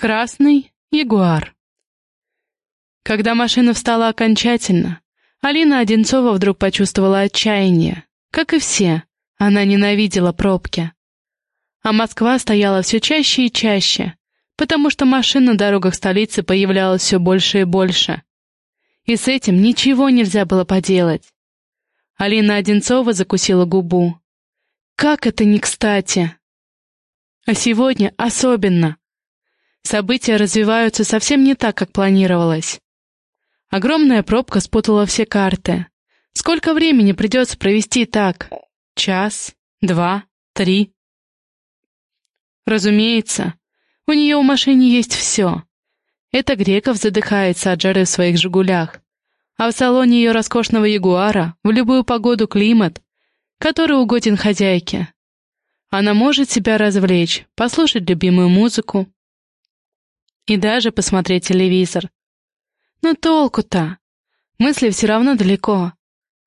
Красный ягуар. Когда машина встала окончательно, Алина Одинцова вдруг почувствовала отчаяние. Как и все, она ненавидела пробки. А Москва стояла все чаще и чаще, потому что машин на дорогах столицы появлялось все больше и больше. И с этим ничего нельзя было поделать. Алина Одинцова закусила губу. Как это не кстати! А сегодня особенно. События развиваются совсем не так, как планировалось. Огромная пробка спутала все карты. Сколько времени придется провести так? Час? Два? Три? Разумеется, у нее в машине есть все. Это Греков задыхается от жары в своих «Жигулях», а в салоне ее роскошного Ягуара в любую погоду климат, который угоден хозяйке. Она может себя развлечь, послушать любимую музыку и даже посмотреть телевизор. Но толку-то? Мысли все равно далеко.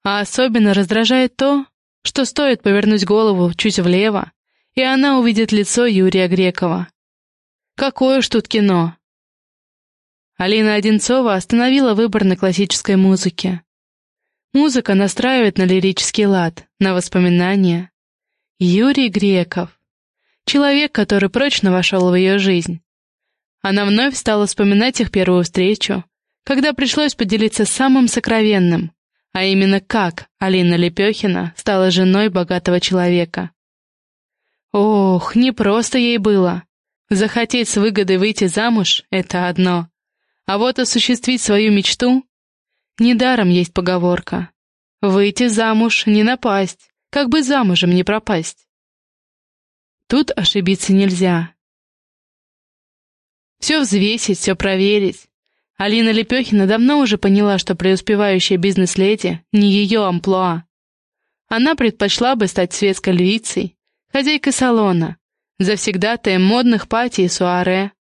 А особенно раздражает то, что стоит повернуть голову чуть влево, и она увидит лицо Юрия Грекова. Какое уж тут кино! Алина Одинцова остановила выбор на классической музыке. Музыка настраивает на лирический лад, на воспоминания. Юрий Греков. Человек, который прочно вошел в ее жизнь. Она вновь стала вспоминать их первую встречу, когда пришлось поделиться самым сокровенным, а именно как Алина Лепехина стала женой богатого человека. Ох, не просто ей было. Захотеть с выгодой выйти замуж — это одно. А вот осуществить свою мечту — недаром есть поговорка. Выйти замуж — не напасть, как бы замужем не пропасть. Тут ошибиться нельзя. Все взвесить, все проверить. Алина Лепехина давно уже поняла, что преуспевающая бизнес-леди не ее амплуа. Она предпочла бы стать светской львицей, хозяйкой салона, завсегдатаем модных пати и суаре.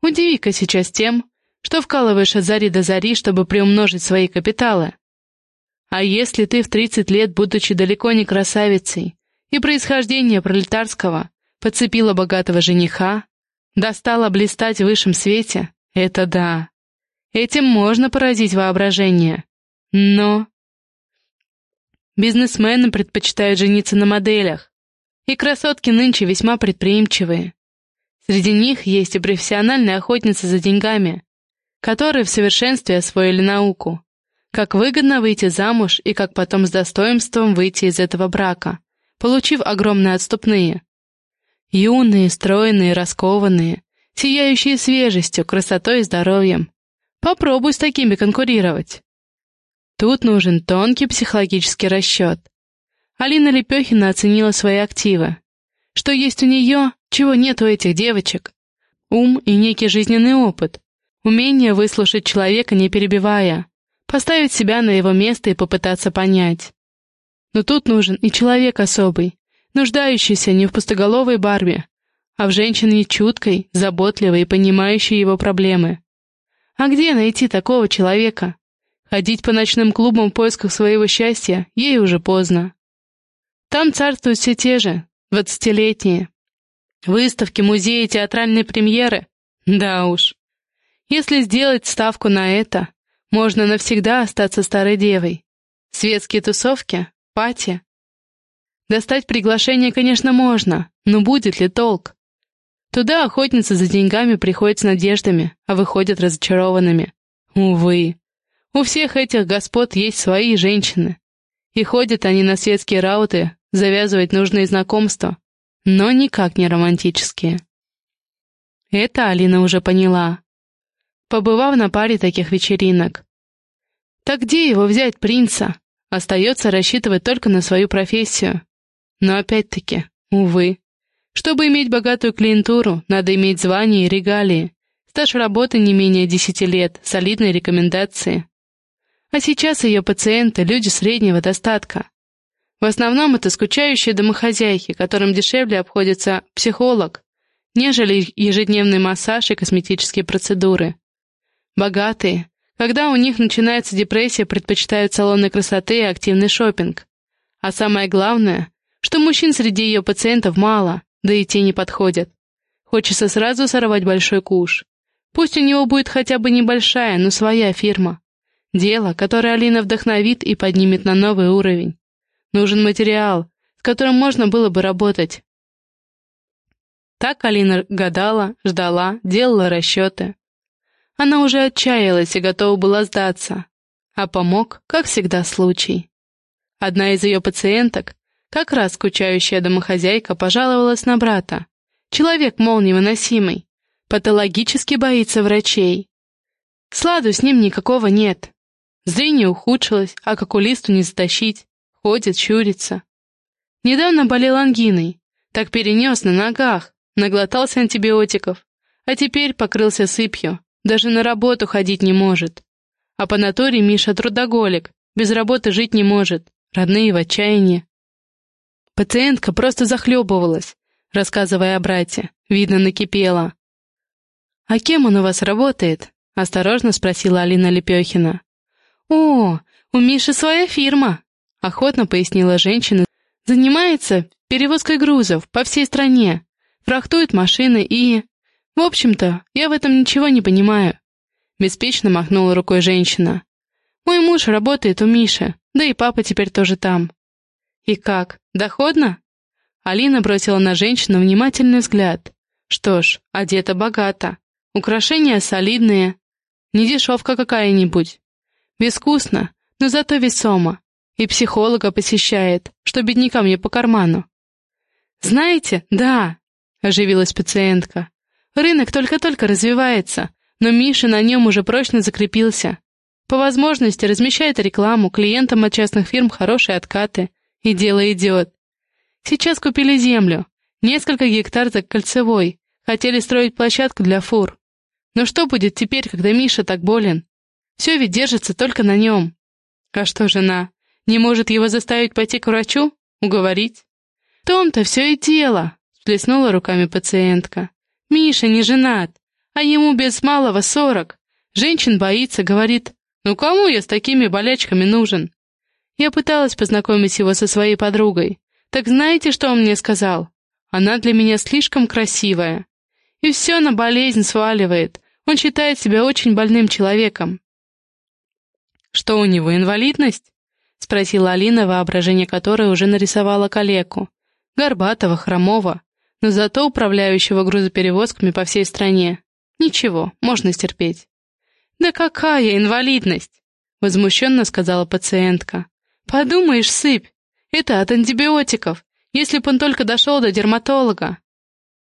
Удиви-ка сейчас тем, что вкалываешь от зари до зари, чтобы приумножить свои капиталы. А если ты в 30 лет, будучи далеко не красавицей, и происхождение пролетарского, подцепила богатого жениха, достала блистать в высшем свете, это да. Этим можно поразить воображение. Но... Бизнесмены предпочитают жениться на моделях, и красотки нынче весьма предприимчивые. Среди них есть и профессиональные охотницы за деньгами, которые в совершенстве освоили науку как выгодно выйти замуж и как потом с достоинством выйти из этого брака, получив огромные отступные. Юные, стройные, раскованные, сияющие свежестью, красотой и здоровьем. Попробуй с такими конкурировать. Тут нужен тонкий психологический расчет. Алина Лепехина оценила свои активы. Что есть у нее, чего нет у этих девочек. Ум и некий жизненный опыт. Умение выслушать человека, не перебивая, поставить себя на его место и попытаться понять. Но тут нужен и человек особый, нуждающийся не в пустоголовой барбе, а в женщине чуткой, заботливой и понимающей его проблемы. А где найти такого человека? Ходить по ночным клубам в поисках своего счастья ей уже поздно. Там царствуют все те же, двадцатилетние. Выставки, музеи, театральные премьеры? Да уж. Если сделать ставку на это, можно навсегда остаться старой девой. Светские тусовки, пати. Достать приглашение, конечно, можно, но будет ли толк? Туда охотницы за деньгами приходят с надеждами, а выходят разочарованными. Увы. У всех этих господ есть свои женщины. И ходят они на светские рауты, завязывать нужные знакомства, но никак не романтические. Это Алина уже поняла побывав на паре таких вечеринок. Так где его взять, принца? Остается рассчитывать только на свою профессию. Но опять-таки, увы. Чтобы иметь богатую клиентуру, надо иметь звание и регалии, стаж работы не менее десяти лет, солидные рекомендации. А сейчас ее пациенты — люди среднего достатка. В основном это скучающие домохозяйки, которым дешевле обходится психолог, нежели ежедневный массаж и косметические процедуры. Богатые, когда у них начинается депрессия, предпочитают салоны красоты и активный шопинг. А самое главное, что мужчин среди ее пациентов мало, да и те не подходят. Хочется сразу сорвать большой куш. Пусть у него будет хотя бы небольшая, но своя фирма. Дело, которое Алина вдохновит и поднимет на новый уровень. Нужен материал, с которым можно было бы работать. Так Алина гадала, ждала, делала расчеты. Она уже отчаялась и готова была сдаться. А помог, как всегда, случай. Одна из ее пациенток, как раз скучающая домохозяйка, пожаловалась на брата. Человек, мол, невыносимый. Патологически боится врачей. Сладу с ним никакого нет. Зрение ухудшилось, а к окулисту не затащить. Ходит, щурится. Недавно болел ангиной. Так перенес на ногах. Наглотался антибиотиков. А теперь покрылся сыпью. Даже на работу ходить не может. А по натуре Миша трудоголик. Без работы жить не может. Родные в отчаянии. Пациентка просто захлебывалась рассказывая о брате. Видно, накипела. «А кем он у вас работает?» — осторожно спросила Алина Лепехина. «О, у Миши своя фирма», — охотно пояснила женщина. «Занимается перевозкой грузов по всей стране, фрахтует машины и...» «В общем-то, я в этом ничего не понимаю», — беспечно махнула рукой женщина. «Мой муж работает у Миши, да и папа теперь тоже там». «И как, доходно?» Алина бросила на женщину внимательный взгляд. Что ж, одета богато. Украшения солидные. Не дешевка какая-нибудь. Безвкусно, но зато весомо. И психолога посещает, что беднякам не по карману. «Знаете, да», — оживилась пациентка. «Рынок только-только развивается, но Миша на нем уже прочно закрепился. По возможности размещает рекламу, клиентам от частных фирм хорошие откаты. И дело идет. Сейчас купили землю. Несколько гектар за кольцевой. Хотели строить площадку для фур. Но что будет теперь, когда Миша так болен? Все ведь держится только на нем. А что жена? Не может его заставить пойти к врачу? Уговорить? В том-то все и дело, сплеснула руками пациентка. Миша не женат, а ему без малого сорок. Женщин боится, говорит, ну кому я с такими болячками нужен? Я пыталась познакомить его со своей подругой, так знаете, что он мне сказал? Она для меня слишком красивая. И все на болезнь сваливает. Он считает себя очень больным человеком. Что у него, инвалидность? Спросила Алина, воображение которой уже нарисовала калеку. Горбатого, хромого, но зато управляющего грузоперевозками по всей стране. Ничего, можно стерпеть. «Да какая инвалидность!» — возмущенно сказала пациентка. «Подумаешь, сыпь, это от антибиотиков, если бы он только дошел до дерматолога.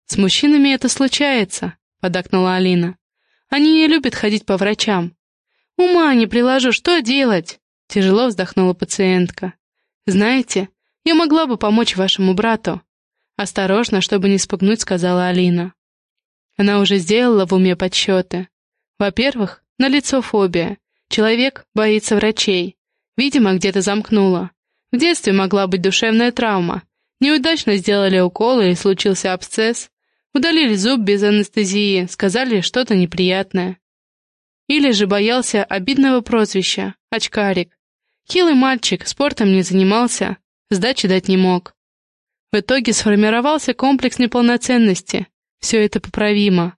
С мужчинами это случается, подакнула Алина. Они не любят ходить по врачам. Ума не приложу, что делать? Тяжело вздохнула пациентка. Знаете, я могла бы помочь вашему брату. Осторожно, чтобы не спугнуть, сказала Алина. Она уже сделала в уме подсчеты. Во-первых, налицо фобия. Человек боится врачей. Видимо, где-то замкнула. В детстве могла быть душевная травма. Неудачно сделали уколы и случился абсцесс. Удалили зуб без анестезии, сказали что-то неприятное. Или же боялся обидного прозвища — очкарик. Хилый мальчик, спортом не занимался, сдачи дать не мог. В итоге сформировался комплекс неполноценности. Все это поправимо.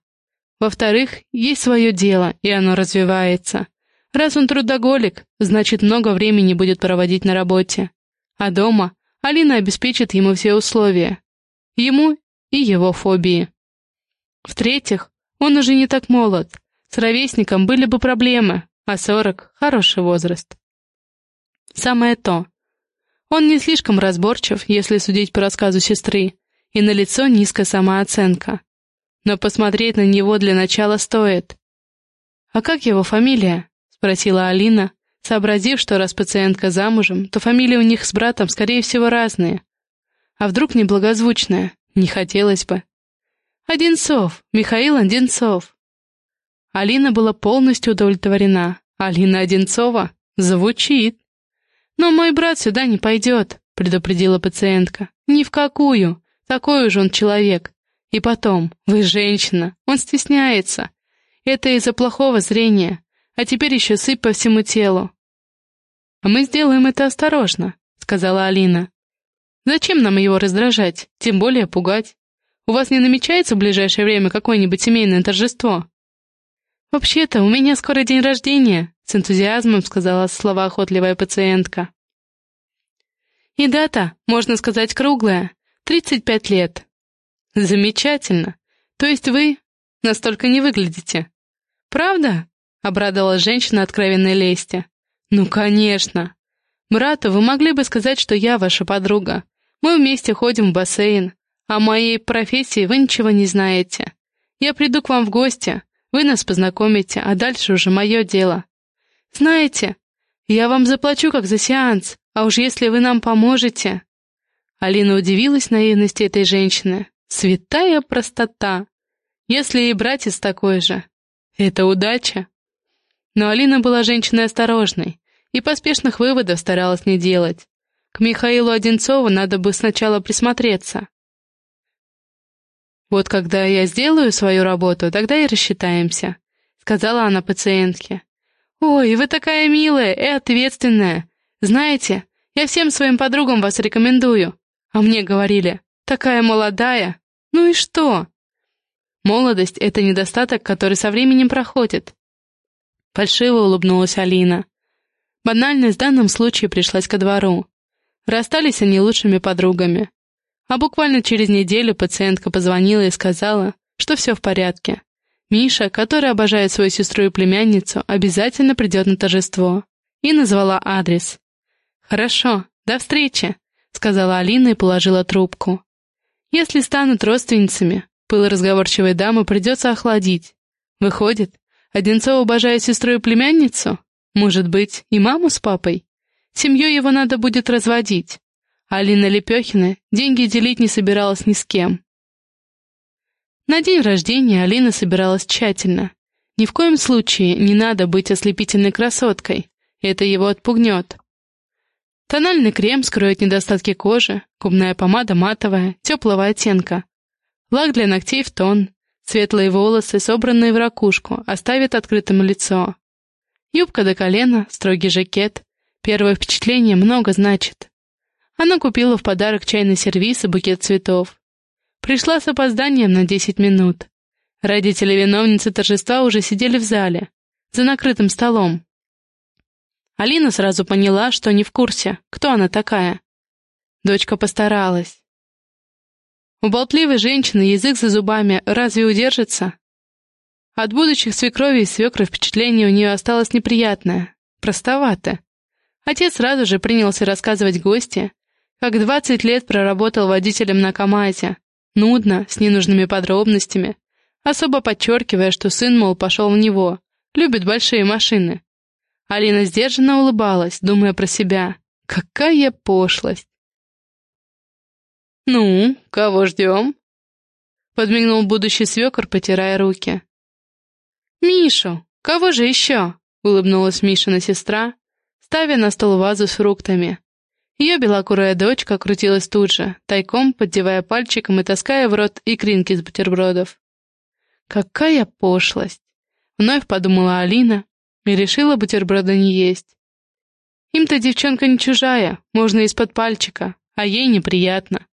Во-вторых, есть свое дело, и оно развивается. Раз он трудоголик, значит, много времени будет проводить на работе. А дома Алина обеспечит ему все условия. Ему и его фобии. В-третьих, он уже не так молод. С ровесником были бы проблемы, а сорок — хороший возраст. Самое то. Он не слишком разборчив, если судить по рассказу сестры, и на лицо низкая самооценка. Но посмотреть на него для начала стоит. «А как его фамилия?» — спросила Алина, сообразив, что раз пациентка замужем, то фамилии у них с братом, скорее всего, разные. А вдруг неблагозвучная? Не хотелось бы. «Одинцов! Михаил Одинцов!» Алина была полностью удовлетворена. «Алина Одинцова? Звучит!» «Но мой брат сюда не пойдет», — предупредила пациентка. «Ни в какую. Такой уж он человек. И потом, вы женщина, он стесняется. Это из-за плохого зрения. А теперь еще сыпь по всему телу. «А мы сделаем это осторожно», — сказала Алина. «Зачем нам его раздражать, тем более пугать? У вас не намечается в ближайшее время какое-нибудь семейное торжество?» «Вообще-то, у меня скоро день рождения», — с энтузиазмом сказала слова охотливая пациентка. «И дата, можно сказать, круглая. 35 лет». «Замечательно. То есть вы настолько не выглядите?» «Правда?» — обрадовалась женщина откровенной лести. «Ну, конечно. Мрата, вы могли бы сказать, что я ваша подруга. Мы вместе ходим в бассейн. О моей профессии вы ничего не знаете. Я приду к вам в гости, вы нас познакомите, а дальше уже мое дело. Знаете, я вам заплачу как за сеанс, а уж если вы нам поможете...» Алина удивилась наивности этой женщины. Святая простота. Если и братец такой же. Это удача. Но Алина была женщиной осторожной и поспешных выводов старалась не делать. К Михаилу Одинцову надо бы сначала присмотреться. «Вот когда я сделаю свою работу, тогда и рассчитаемся», — сказала она пациентке. «Ой, вы такая милая и ответственная. Знаете, я всем своим подругам вас рекомендую. А мне говорили, такая молодая. Ну и что?» Молодость — это недостаток, который со временем проходит. Фальшиво улыбнулась Алина. Банальность в данном случае пришлась ко двору. Расстались они лучшими подругами. А буквально через неделю пациентка позвонила и сказала, что все в порядке. Миша, который обожает свою сестру и племянницу, обязательно придет на торжество. И назвала адрес. «Хорошо, до встречи», — сказала Алина и положила трубку. «Если станут родственницами, пыл разговорчивой дамы придется охладить. Выходит, Одинцов обожает сестру и племянницу? Может быть, и маму с папой? Семью его надо будет разводить. Алина Лепехина деньги делить не собиралась ни с кем. На день рождения Алина собиралась тщательно. Ни в коем случае не надо быть ослепительной красоткой, это его отпугнет. Тональный крем скроет недостатки кожи, губная помада матовая, теплого оттенка. Лак для ногтей в тон, светлые волосы, собранные в ракушку, оставит открытым лицо. Юбка до колена, строгий жакет. Первое впечатление много значит. Она купила в подарок чайный сервиз и букет цветов. Пришла с опозданием на 10 минут. Родители виновницы торжества уже сидели в зале, за накрытым столом. Алина сразу поняла, что не в курсе, кто она такая. Дочка постаралась. У болтливой женщины язык за зубами разве удержится? От будущих свекрови и свекры впечатление у нее осталось неприятное, простовато. Отец сразу же принялся рассказывать гости, как двадцать лет проработал водителем на КамАЗе. Нудно, с ненужными подробностями. Особо подчеркивая, что сын, мол, пошел в него. Любит большие машины. Алина сдержанно улыбалась, думая про себя. Какая пошлость! «Ну, кого ждем?» Подмигнул будущий свекор, потирая руки. «Мишу! Кого же еще?» — улыбнулась Мишина сестра, ставя на стол вазу с фруктами. Ее белокурая дочка крутилась тут же, тайком поддевая пальчиком и таская в рот икринки с бутербродов. «Какая пошлость!» — вновь подумала Алина и решила бутерброда не есть. Им-то девчонка не чужая, можно из-под пальчика, а ей неприятно.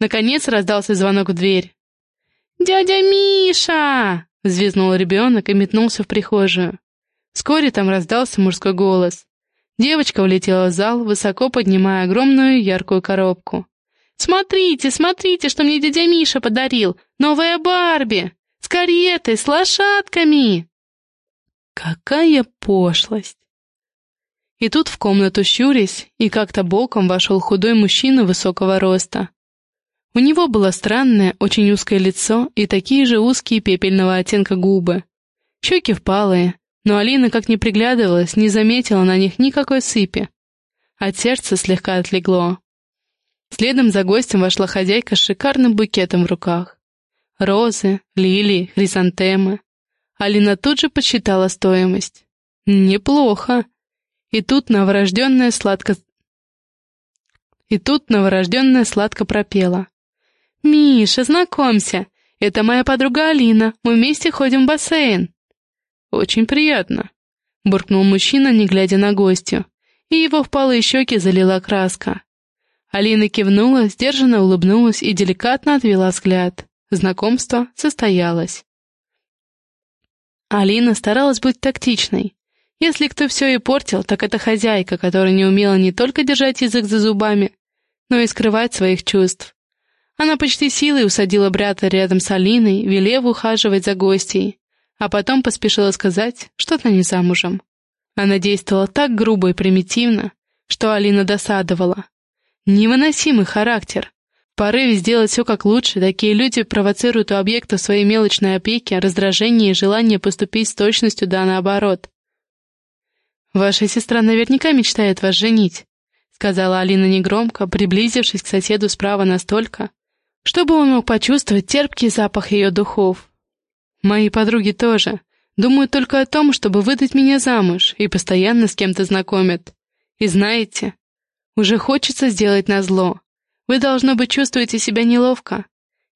Наконец раздался звонок в дверь. «Дядя Миша!» — взвизгнул ребенок и метнулся в прихожую. Вскоре там раздался мужской голос. Девочка влетела в зал, высоко поднимая огромную яркую коробку. «Смотрите, смотрите, что мне дядя Миша подарил! Новая Барби! С каретой, с лошадками!» Какая пошлость! И тут в комнату щурясь и как-то боком вошел худой мужчина высокого роста. У него было странное, очень узкое лицо и такие же узкие пепельного оттенка губы. Щеки впалые, но Алина, как ни приглядывалась, не заметила на них никакой сыпи. От сердца слегка отлегло. Следом за гостем вошла хозяйка с шикарным букетом в руках. Розы, лилии, хризантемы. Алина тут же посчитала стоимость. Неплохо. И тут новорожденная сладко... И тут новорожденная сладко пропела. «Миша, знакомься, это моя подруга Алина, мы вместе ходим в бассейн». «Очень приятно», — буркнул мужчина, не глядя на гостю, и его впалые щеки залила краска. Алина кивнула, сдержанно улыбнулась и деликатно отвела взгляд. Знакомство состоялось. Алина старалась быть тактичной. Если кто все и портил, так это хозяйка, которая не умела не только держать язык за зубами, но и скрывать своих чувств. Она почти силой усадила брата рядом с Алиной, велев ухаживать за гостьей, а потом поспешила сказать, что она не замужем. Она действовала так грубо и примитивно, что Алина досадовала. Невыносимый характер. В порыве сделать все как лучше, такие люди провоцируют у объекта своей мелочной опеки раздражение и желание поступить с точностью да наоборот. «Ваша сестра наверняка мечтает вас женить», — сказала Алина негромко, приблизившись к соседу справа настолько, чтобы он мог почувствовать терпкий запах ее духов. «Мои подруги тоже. Думают только о том, чтобы выдать меня замуж, и постоянно с кем-то знакомят. И знаете, уже хочется сделать назло. Вы, должно быть, чувствуете себя неловко.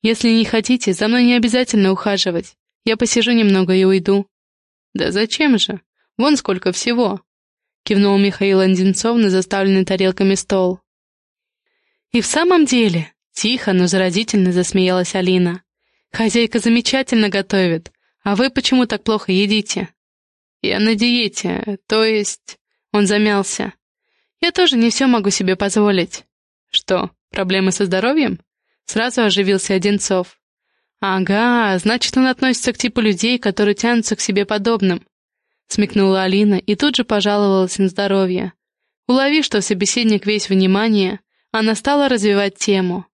Если не хотите, за мной не обязательно ухаживать. Я посижу немного и уйду». «Да зачем же? Вон сколько всего!» — кивнул Михаил Анденцов на заставленный тарелками стол. «И в самом деле...» — тихо, но заразительно засмеялась Алина. «Хозяйка замечательно готовит, а вы почему так плохо едите?» «Я на диете, то есть...» Он замялся. «Я тоже не все могу себе позволить». «Что, проблемы со здоровьем?» Сразу оживился Одинцов. «Ага, значит, он относится к типу людей, которые тянутся к себе подобным смекнула Алина и тут же пожаловалась на здоровье. Уловив, что собеседник весь внимание, она стала развивать тему.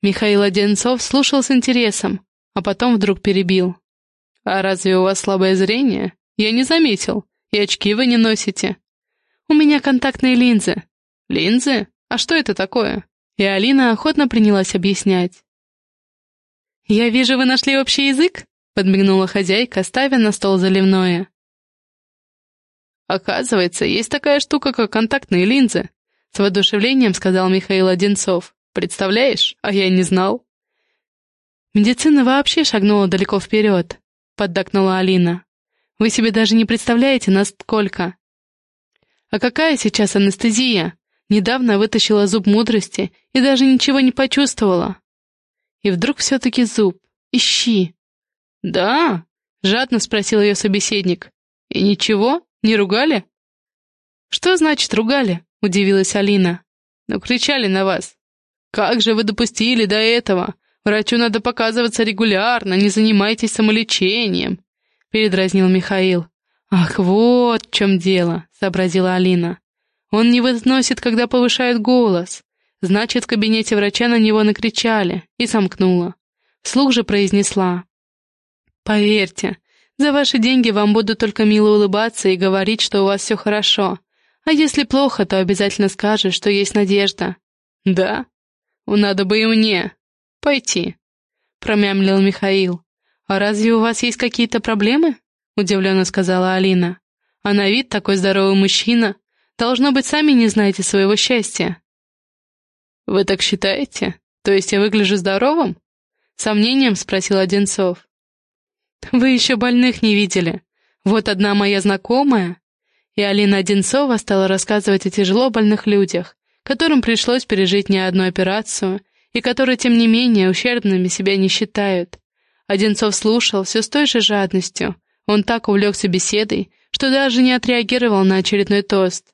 Михаил Одинцов слушал с интересом, а потом вдруг перебил. «А разве у вас слабое зрение? Я не заметил. И очки вы не носите». «У меня контактные линзы». «Линзы? А что это такое?» И Алина охотно принялась объяснять. «Я вижу, вы нашли общий язык?» — подмигнула хозяйка, ставя на стол заливное. «Оказывается, есть такая штука, как контактные линзы», — с воодушевлением сказал Михаил Одинцов. «Представляешь? А я не знал». «Медицина вообще шагнула далеко вперед», — поддакнула Алина. «Вы себе даже не представляете, насколько». «А какая сейчас анестезия? Недавно вытащила зуб мудрости и даже ничего не почувствовала». И вдруг все-таки зуб. Ищи. «Да?» — жадно спросил ее собеседник. «И ничего?» Не ругали?» «Что значит ругали?» — удивилась Алина. «Ну, кричали на вас. Как же вы допустили до этого? Врачу надо показываться регулярно, не занимайтесь самолечением», — передразнил Михаил. «Ах, вот в чем дело», — сообразила Алина. «Он не выносит, когда повышает голос. Значит, в кабинете врача на него накричали» и сомкнула. Вслух же произнесла. «Поверьте, за ваши деньги вам будут только мило улыбаться и говорить, что у вас все хорошо. А если плохо, то обязательно скажут, что есть надежда. Да? Надо бы и мне. Пойти. Промямлил Михаил. А разве у вас есть какие-то проблемы? Удивленно сказала Алина. А на вид такой здоровый мужчина. Должно быть, сами не знаете своего счастья. Вы так считаете? То есть я выгляжу здоровым? Сомнением спросил Одинцов. Вы еще больных не видели. Вот одна моя знакомая...» И Алина Одинцова стала рассказывать о тяжело больных людях, которым пришлось пережить не одну операцию, и которые, тем не менее, ущербными себя не считают. Одинцов слушал все с той же жадностью. Он так увлекся беседой, что даже не отреагировал на очередной тост.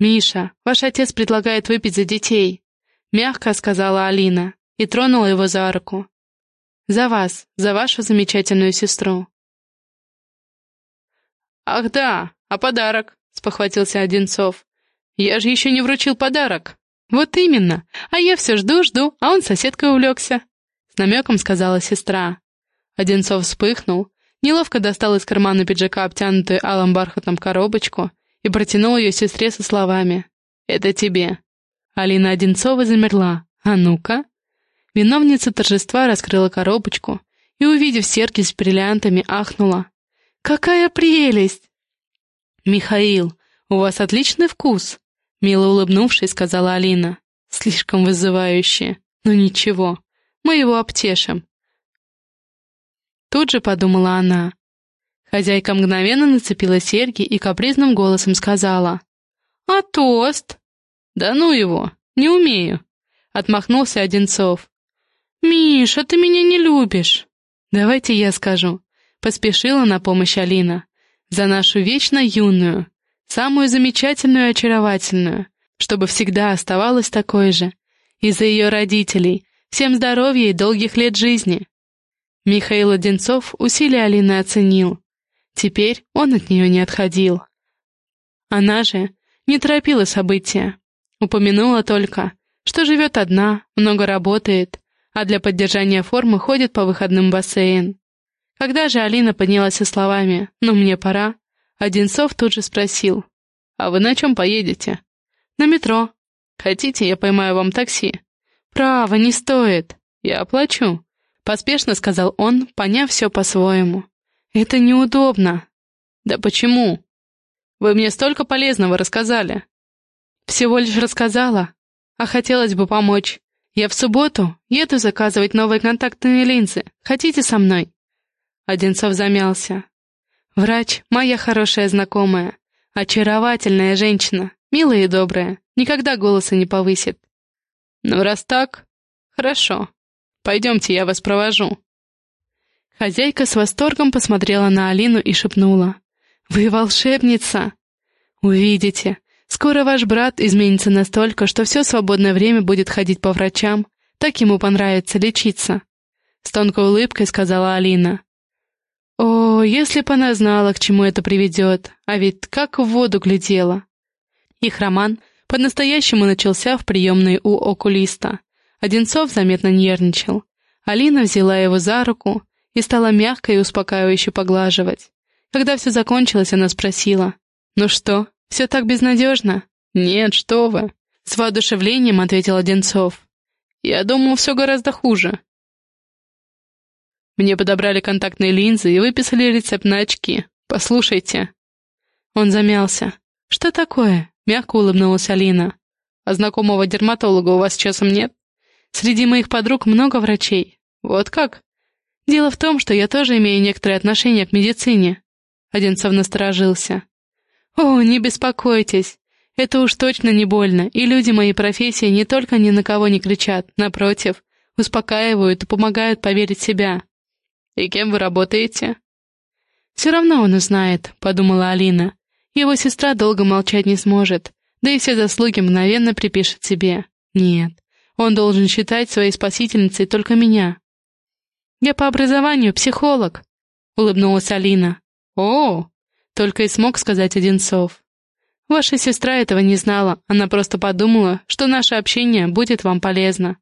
«Миша, ваш отец предлагает выпить за детей», — мягко сказала Алина и тронула его за руку. За вас, за вашу замечательную сестру. «Ах да, а подарок?» — спохватился Одинцов. «Я же еще не вручил подарок». «Вот именно, а я все жду-жду, а он соседкой увлекся», — с намеком сказала сестра. Одинцов вспыхнул, неловко достал из кармана пиджака обтянутую алым бархатом коробочку и протянул ее сестре со словами «Это тебе». Алина Одинцова замерла. «А ну-ка!» Виновница торжества раскрыла коробочку и, увидев серки с бриллиантами, ахнула. «Какая прелесть!» «Михаил, у вас отличный вкус!» Мило улыбнувшись, сказала Алина. «Слишком вызывающе. Но ничего, мы его обтешим». Тут же подумала она. Хозяйка мгновенно нацепила серьги и капризным голосом сказала. «А тост?» «Да ну его!» не умею», — отмахнулся Одинцов. «Миша, ты меня не любишь». «Давайте я скажу», — поспешила на помощь Алина. «За нашу вечно юную, самую замечательную и очаровательную, чтобы всегда оставалась такой же. И за ее родителей. Всем здоровья и долгих лет жизни». Михаил Одинцов усилия Алины оценил. Теперь он от нее не отходил. Она же не торопила события. Упомянула только, что живет одна, много работает, а для поддержания формы ходит по выходным в бассейн. Когда же Алина поднялась со словами «Ну, мне пора», Одинцов тут же спросил «А вы на чем поедете?» «На метро. Хотите, я поймаю вам такси?» «Право, не стоит. Я оплачу», — поспешно сказал он, поняв все по-своему. «Это неудобно». «Да почему?» «Вы мне столько полезного рассказали». «Всего лишь рассказала, а хотелось бы помочь. Я в субботу еду заказывать новые контактные линзы. Хотите со мной?» Одинцов замялся. «Врач — моя хорошая знакомая. Очаровательная женщина, милая и добрая, никогда голоса не повысит». «Ну, раз так, хорошо. Пойдемте, я вас провожу». Хозяйка с восторгом посмотрела на Алину и шепнула. «Вы волшебница!» «Увидите, скоро ваш брат изменится настолько, что все свободное время будет ходить по врачам, так ему понравится лечиться», — с тонкой улыбкой сказала Алина. «О, если бы она знала, к чему это приведет, а ведь как в воду глядела!» Их роман по-настоящему начался в приемной у окулиста. Одинцов заметно нервничал. Алина взяла его за руку и стала мягко и успокаивающе поглаживать. Когда все закончилось, она спросила, «Ну что, все так безнадежно?» «Нет, что вы!» С воодушевлением ответил Одинцов. «Я думал, все гораздо хуже». Мне подобрали контактные линзы и выписали рецепт на очки. Послушайте. Он замялся. Что такое? Мягко улыбнулась Алина. А знакомого дерматолога у вас часом нет? Среди моих подруг много врачей. Вот как? Дело в том, что я тоже имею некоторое отношение к медицине. Одинцов насторожился. «О, не беспокойтесь. Это уж точно не больно, и люди моей профессии не только ни на кого не кричат, напротив, успокаивают и помогают поверить в себя». «И кем вы работаете?» «Все равно он узнает», — подумала Алина. «Его сестра долго молчать не сможет, да и все заслуги мгновенно припишет себе. Нет, он должен считать своей спасительницей только меня». «Я по образованию психолог», — улыбнулась Алина. «О!» — только и смог сказать Одинцов. «Ваша сестра этого не знала, она просто подумала, что наше общение будет вам полезно.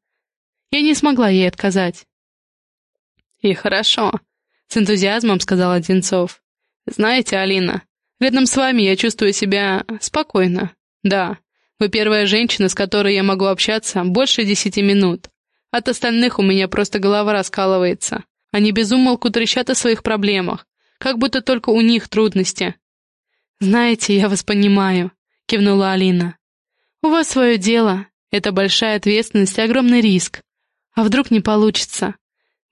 Я не смогла ей отказать». «И хорошо», — с энтузиазмом сказал Одинцов. «Знаете, Алина, рядом с вами я чувствую себя спокойно. Да, вы первая женщина, с которой я могу общаться больше десяти минут. От остальных у меня просто голова раскалывается. Они безумолку трещат о своих проблемах, как будто только у них трудности. «Знаете, я вас понимаю», — кивнула Алина. «У вас свое дело, это большая ответственность и огромный риск. А вдруг не получится?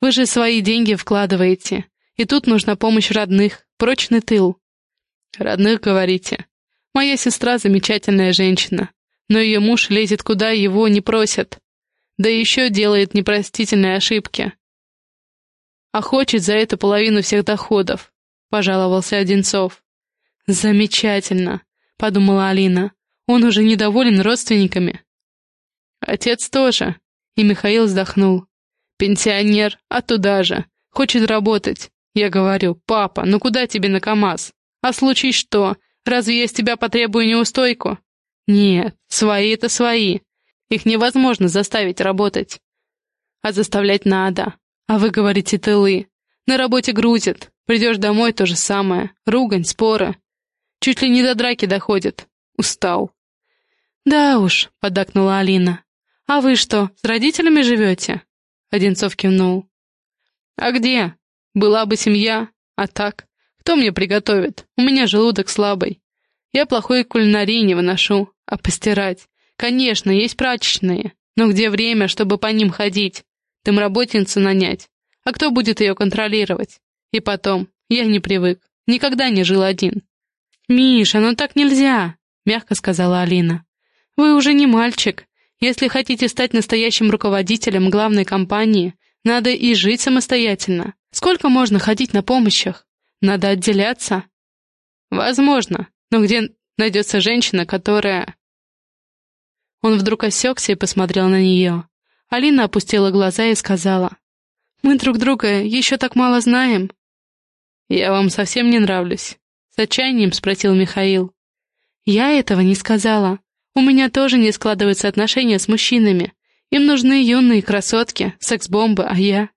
Вы же свои деньги вкладываете, и тут нужна помощь родных, прочный тыл». «Родных, говорите? Моя сестра замечательная женщина, но ее муж лезет куда его не просят, да еще делает непростительные ошибки. А хочет за это половину всех доходов. — пожаловался Одинцов. «Замечательно», — подумала Алина. «Он уже недоволен родственниками». «Отец тоже», — и Михаил вздохнул. «Пенсионер, а туда же. Хочет работать. Я говорю, папа, ну куда тебе на КамАЗ? А случай что? Разве я с тебя потребую неустойку?» «Нет, свои — это свои. Их невозможно заставить работать. А заставлять надо. А вы говорите тылы. На работе грузят, Придешь домой — то же самое. Ругань, споры. Чуть ли не до драки доходит. Устал. «Да уж», — поддакнула Алина. «А вы что, с родителями живете?» Одинцов кивнул. «А где? Была бы семья, а так? Кто мне приготовит? У меня желудок слабый. Я плохой кулинарии не выношу, а постирать. Конечно, есть прачечные, но где время, чтобы по ним ходить? Домработницу нанять. А кто будет ее контролировать? И потом, я не привык, никогда не жил один. «Миша, ну так нельзя», — мягко сказала Алина. «Вы уже не мальчик, Если хотите стать настоящим руководителем главной компании, надо и жить самостоятельно. Сколько можно ходить на помощях? Надо отделяться. Возможно, но где найдется женщина, которая... Он вдруг осекся и посмотрел на нее. Алина опустила глаза и сказала, «Мы друг друга еще так мало знаем». «Я вам совсем не нравлюсь?» — с отчаянием спросил Михаил. «Я этого не сказала. У меня тоже не складываются отношения с мужчинами. Им нужны юные красотки, секс-бомбы, а я...»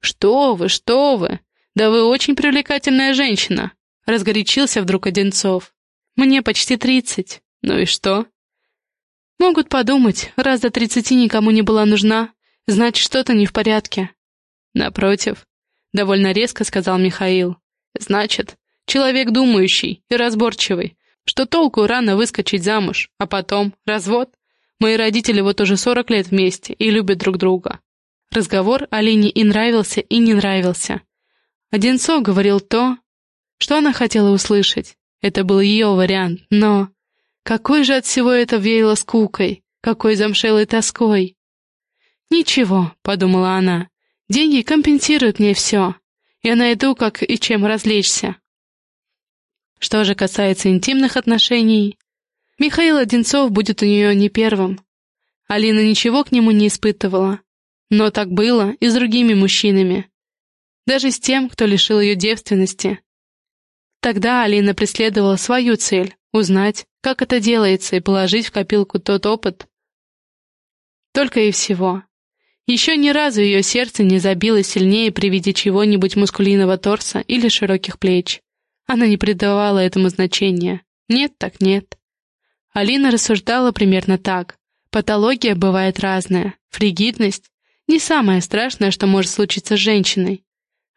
«Что вы, что вы! Да вы очень привлекательная женщина!» — разгорячился вдруг Одинцов. «Мне почти тридцать. Ну и что?» Могут подумать, раз до тридцати никому не была нужна, значит, что-то не в порядке. Напротив, довольно резко сказал Михаил. Значит, человек думающий и разборчивый, что толку рано выскочить замуж, а потом развод. Мои родители вот уже сорок лет вместе и любят друг друга. Разговор Алине и нравился, и не нравился. Одинцов говорил то, что она хотела услышать. Это был ее вариант, но... Какой же от всего это веяло скукой, какой замшелой тоской. «Ничего», — подумала она, — «деньги компенсируют мне все. Я найду, как и чем развлечься». Что же касается интимных отношений, Михаил Одинцов будет у нее не первым. Алина ничего к нему не испытывала. Но так было и с другими мужчинами. Даже с тем, кто лишил ее девственности. Тогда Алина преследовала свою цель — узнать, как это делается, и положить в копилку тот опыт. Только и всего. Еще ни разу ее сердце не забилось сильнее при виде чего-нибудь мускулиного торса или широких плеч. Она не придавала этому значения. Нет так нет. Алина рассуждала примерно так. Патология бывает разная. Фригидность — не самое страшное, что может случиться с женщиной.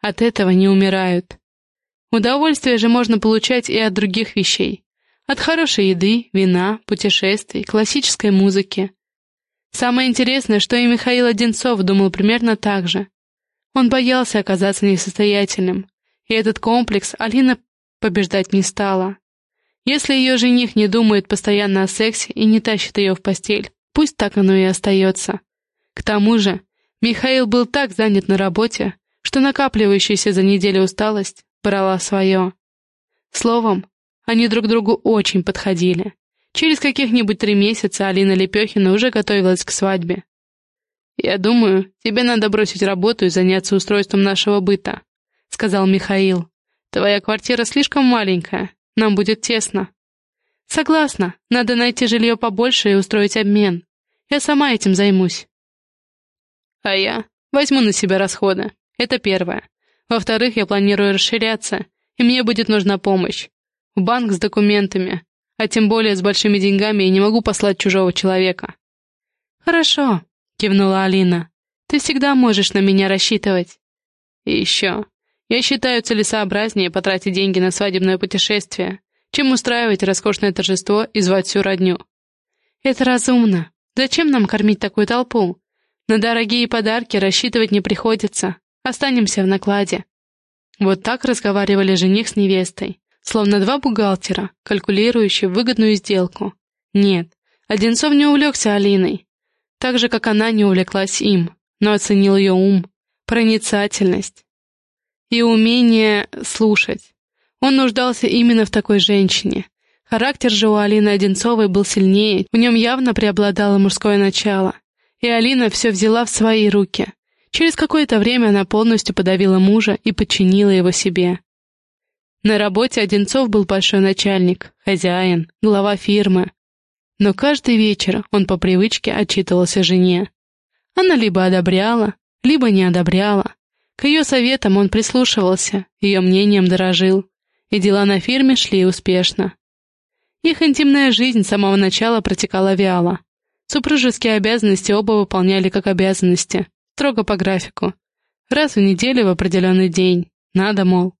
От этого не умирают. Удовольствие же можно получать и от других вещей. От хорошей еды, вина, путешествий, классической музыки. Самое интересное, что и Михаил Одинцов думал примерно так же. Он боялся оказаться несостоятельным, и этот комплекс Алина побеждать не стала. Если ее жених не думает постоянно о сексе и не тащит ее в постель, пусть так оно и остается. К тому же, Михаил был так занят на работе, что накапливающаяся за неделю усталость брала свое. Словом, они друг другу очень подходили. Через каких-нибудь три месяца Алина Лепехина уже готовилась к свадьбе. «Я думаю, тебе надо бросить работу и заняться устройством нашего быта», — сказал Михаил. «Твоя квартира слишком маленькая, нам будет тесно». «Согласна, надо найти жилье побольше и устроить обмен. Я сама этим займусь». «А я возьму на себя расходы. Это первое. Во-вторых, я планирую расширяться, и мне будет нужна помощь в банк с документами, а тем более с большими деньгами я не могу послать чужого человека». «Хорошо», — кивнула Алина. «Ты всегда можешь на меня рассчитывать». «И еще. Я считаю целесообразнее потратить деньги на свадебное путешествие, чем устраивать роскошное торжество и звать всю родню». «Это разумно. Зачем нам кормить такую толпу? На дорогие подарки рассчитывать не приходится. Останемся в накладе». Вот так разговаривали жених с невестой. Словно два бухгалтера, калькулирующие выгодную сделку. Нет, Одинцов не увлекся Алиной, так же, как она не увлеклась им, но оценил ее ум, проницательность и умение слушать. Он нуждался именно в такой женщине. Характер же у Алины Одинцовой был сильнее, в нем явно преобладало мужское начало. И Алина все взяла в свои руки. Через какое-то время она полностью подавила мужа и подчинила его себе. На работе Одинцов был большой начальник, хозяин, глава фирмы. Но каждый вечер он по привычке отчитывался жене. Она либо одобряла, либо не одобряла. К ее советам он прислушивался, ее мнением дорожил, и дела на фирме шли успешно. Их интимная жизнь с самого начала протекала вяло. Супружеские обязанности оба выполняли как обязанности, строго по графику. Раз в неделю в определенный день. Надо, мол.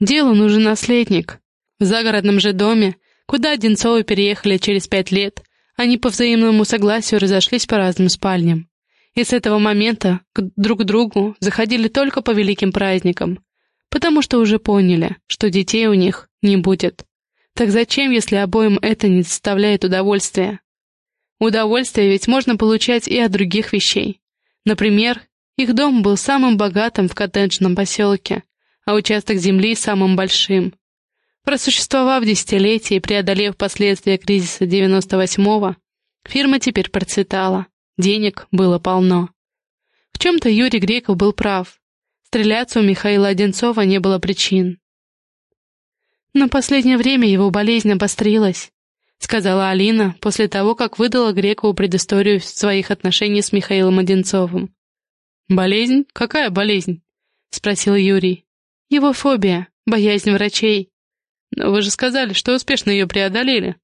Делу нужен наследник. В загородном же доме, куда Одинцовы переехали через пять лет, они по взаимному согласию разошлись по разным спальням. И с этого момента друг к другу заходили только по великим праздникам, потому что уже поняли, что детей у них не будет. Так зачем, если обоим это не доставляет удовольствия? Удовольствие ведь можно получать и от других вещей. Например, их дом был самым богатым в коттеджном поселке, а участок земли самым большим. Просуществовав десятилетия и преодолев последствия кризиса 98-го, фирма теперь процветала, денег было полно. В чем-то Юрий Греков был прав. Стреляться у Михаила Одинцова не было причин. Но последнее время его болезнь обострилась, сказала Алина после того, как выдала Грекову предысторию своих отношений с Михаилом Одинцовым. «Болезнь? Какая болезнь?» — спросил Юрий. «Его фобия, боязнь врачей. Но вы же сказали, что успешно ее преодолели».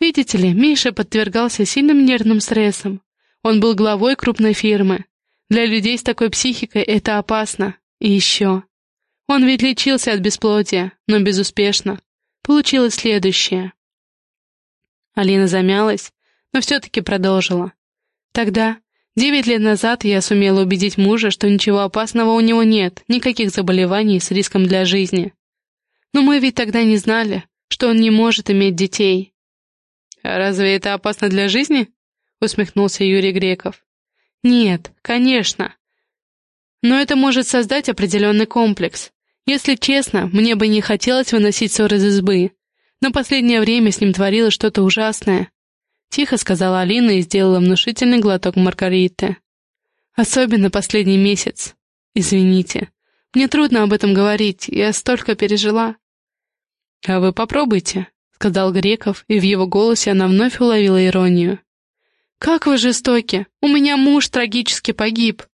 Видите ли, Миша подвергался сильным нервным стрессам. Он был главой крупной фирмы. Для людей с такой психикой это опасно. И еще. Он ведь лечился от бесплодия, но безуспешно. Получилось следующее. Алина замялась, но все-таки продолжила. Тогда, девять лет назад, я сумела убедить мужа, что ничего опасного у него нет, никаких заболеваний с риском для жизни. Но мы ведь тогда не знали, что он не может иметь детей. «А разве это опасно для жизни?» — усмехнулся Юрий Греков. «Нет, конечно. Но это может создать определенный комплекс. Если честно, мне бы не хотелось выносить ссор из избы, но последнее время с ним творилось что-то ужасное. Тихо сказала Алина и сделала внушительный глоток маргариты. Особенно последний месяц. Извините. Мне трудно об этом говорить, я столько пережила. «А вы попробуйте», — сказал Греков, и в его голосе она вновь уловила иронию. «Как вы жестоки! У меня муж трагически погиб!»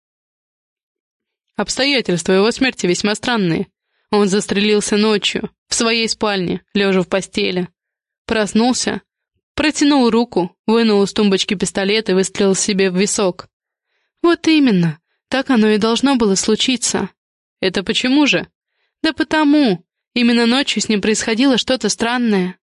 Обстоятельства его смерти весьма странные. Он застрелился ночью, в своей спальне, лежа в постели. Проснулся, протянул руку, вынул из тумбочки пистолет и выстрелил себе в висок. Вот именно, так оно и должно было случиться. Это почему же? Да потому, именно ночью с ним происходило что-то странное.